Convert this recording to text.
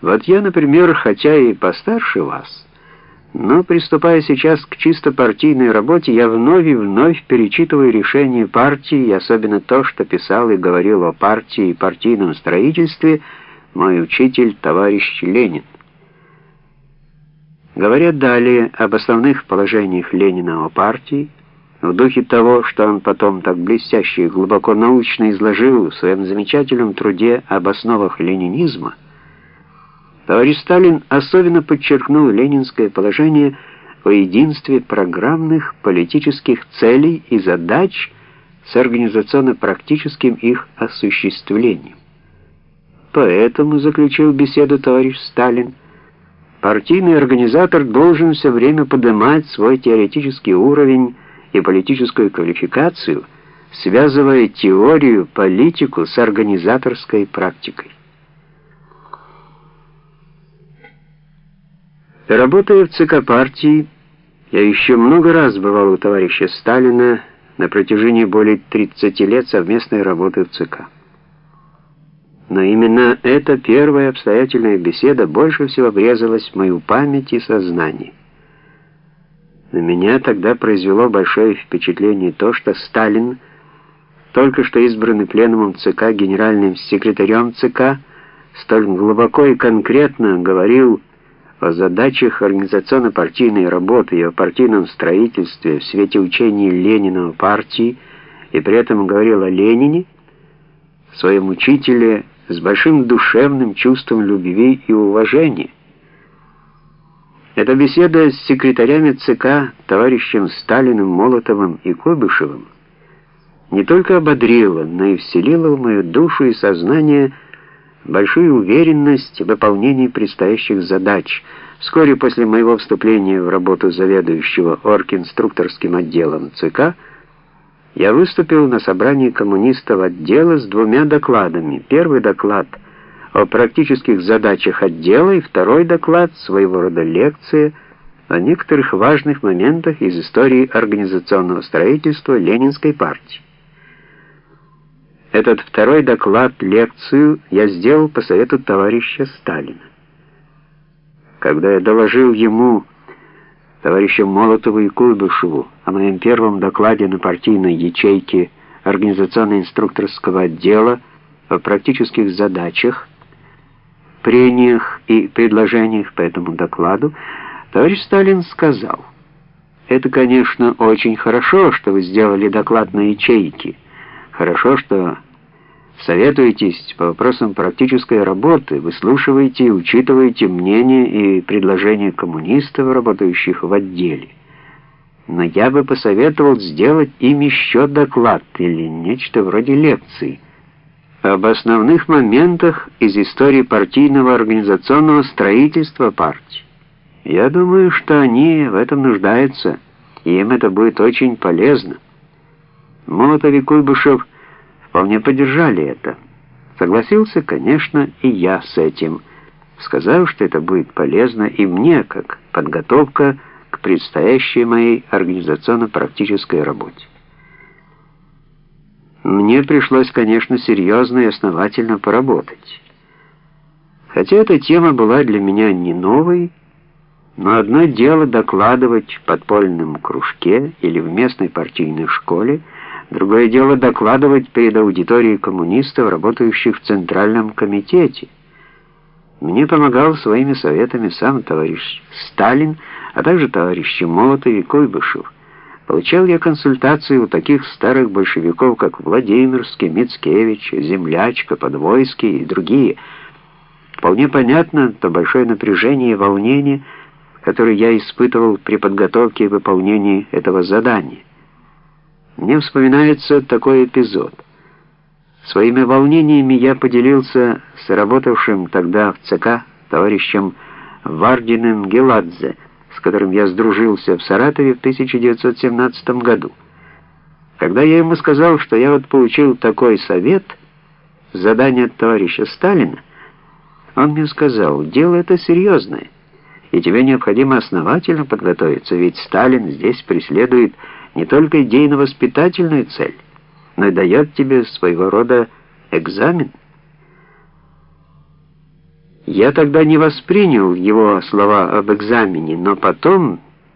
Вот я, например, хотя и постарше вас, но приступая сейчас к чисто партийной работе, я вновь и вновь перечитываю решения партии, и особенно то, что писал и говорил о партии и партийном строительстве мой учитель, товарищ Ленин. Говоря далее об основных положениях Ленина о партии, в духе того, что он потом так блестяще и глубоко научно изложил в своем замечательном труде об основах ленинизма, товарищ Сталин особенно подчеркнул ленинское положение о единстве программных политических целей и задач с организационно-практическим их осуществлением. Поэтому, заключил беседу товарищ Сталин, партийный организатор должен все время поднимать свой теоретический уровень и политическую квалификацию, связывая теорию, политику с организаторской практикой. Работая в ЦК партии, я еще много раз бывал у товарища Сталина на протяжении более 30 лет совместной работы в ЦК. Но именно эта первая обстоятельная беседа больше всего врезалась в мою память и сознание. На меня тогда произвело большое впечатление то, что Сталин, только что избранный пленумом ЦК генеральным секретарем ЦК, столь глубоко и конкретно говорил о задачах организационно-партийной работы и о партийном строительстве в свете учений Ленина партии, и при этом говорил о Ленине, своем учителе с большим душевным чувством любви и уважения. Эта беседа с секретарями ЦК, товарищем Сталиным, Молотовым и Кобышевым, не только ободрила, но и вселила в мою душу и сознание большую уверенность в выполнении предстоящих задач. Вскоре после моего вступления в работу заведующего оргинструкторским отделом ЦК я выступил на собрании коммунистов отдела с двумя докладами. Первый доклад о практических задачах отдела и второй доклад, своего рода лекция, о некоторых важных моментах из истории организационного строительства Ленинской партии. Этот второй доклад, лекцию, я сделал по совету товарища Сталина. Когда я доложил ему товарищам Молотову и Куйбышеву о моем первом докладе на партийной ячейке организационно-инструкторского отдела о практических задачах, прениях и предложениях по этому докладу, товарищ Сталин сказал, «Это, конечно, очень хорошо, что вы сделали доклад на ячейке. Хорошо, что Советуетесь по вопросам практической работы, выслушиваете и учитываете мнения и предложения коммунистов, работающих в отделе. Но я бы посоветовал сделать им еще доклад или нечто вроде лекции об основных моментах из истории партийного организационного строительства партии. Я думаю, что они в этом нуждаются, и им это будет очень полезно. Молотов и Куйбышев – вполне поддержали это. Согласился, конечно, и я с этим, сказав, что это будет полезно и мне, как подготовка к предстоящей моей организационно-практической работе. Мне пришлось, конечно, серьезно и основательно поработать. Хотя эта тема была для меня не новой, но одно дело докладывать в подпольном кружке или в местной партийной школе, Другое дело докладывать перед аудиторией коммунистов, работающих в Центральном комитете. Мне помогал своими советами сам товарищ Сталин, а также товарищи Молотов и Койбышев. Получал я консультации у таких старых большевиков, как Владимирский, Мицкевич, Землячка, Подвойский и другие. Вполне понятно то большое напряжение и волнение, которое я испытывал при подготовке и выполнении этого задания. Мне вспоминается такой эпизод. Своими волнениями я поделился с работавшим тогда в ЦК товарищем Вардиным Геладзе, с которым я сдружился в Саратове в 1917 году. Когда я ему сказал, что я вот получил такой совет, задание от товарища Сталина, он мне сказал, дело это серьезное, и тебе необходимо основательно подготовиться, ведь Сталин здесь преследует не только идейно-воспитательную цель, но и дает тебе своего рода экзамен. Я тогда не воспринял его слова об экзамене, но потом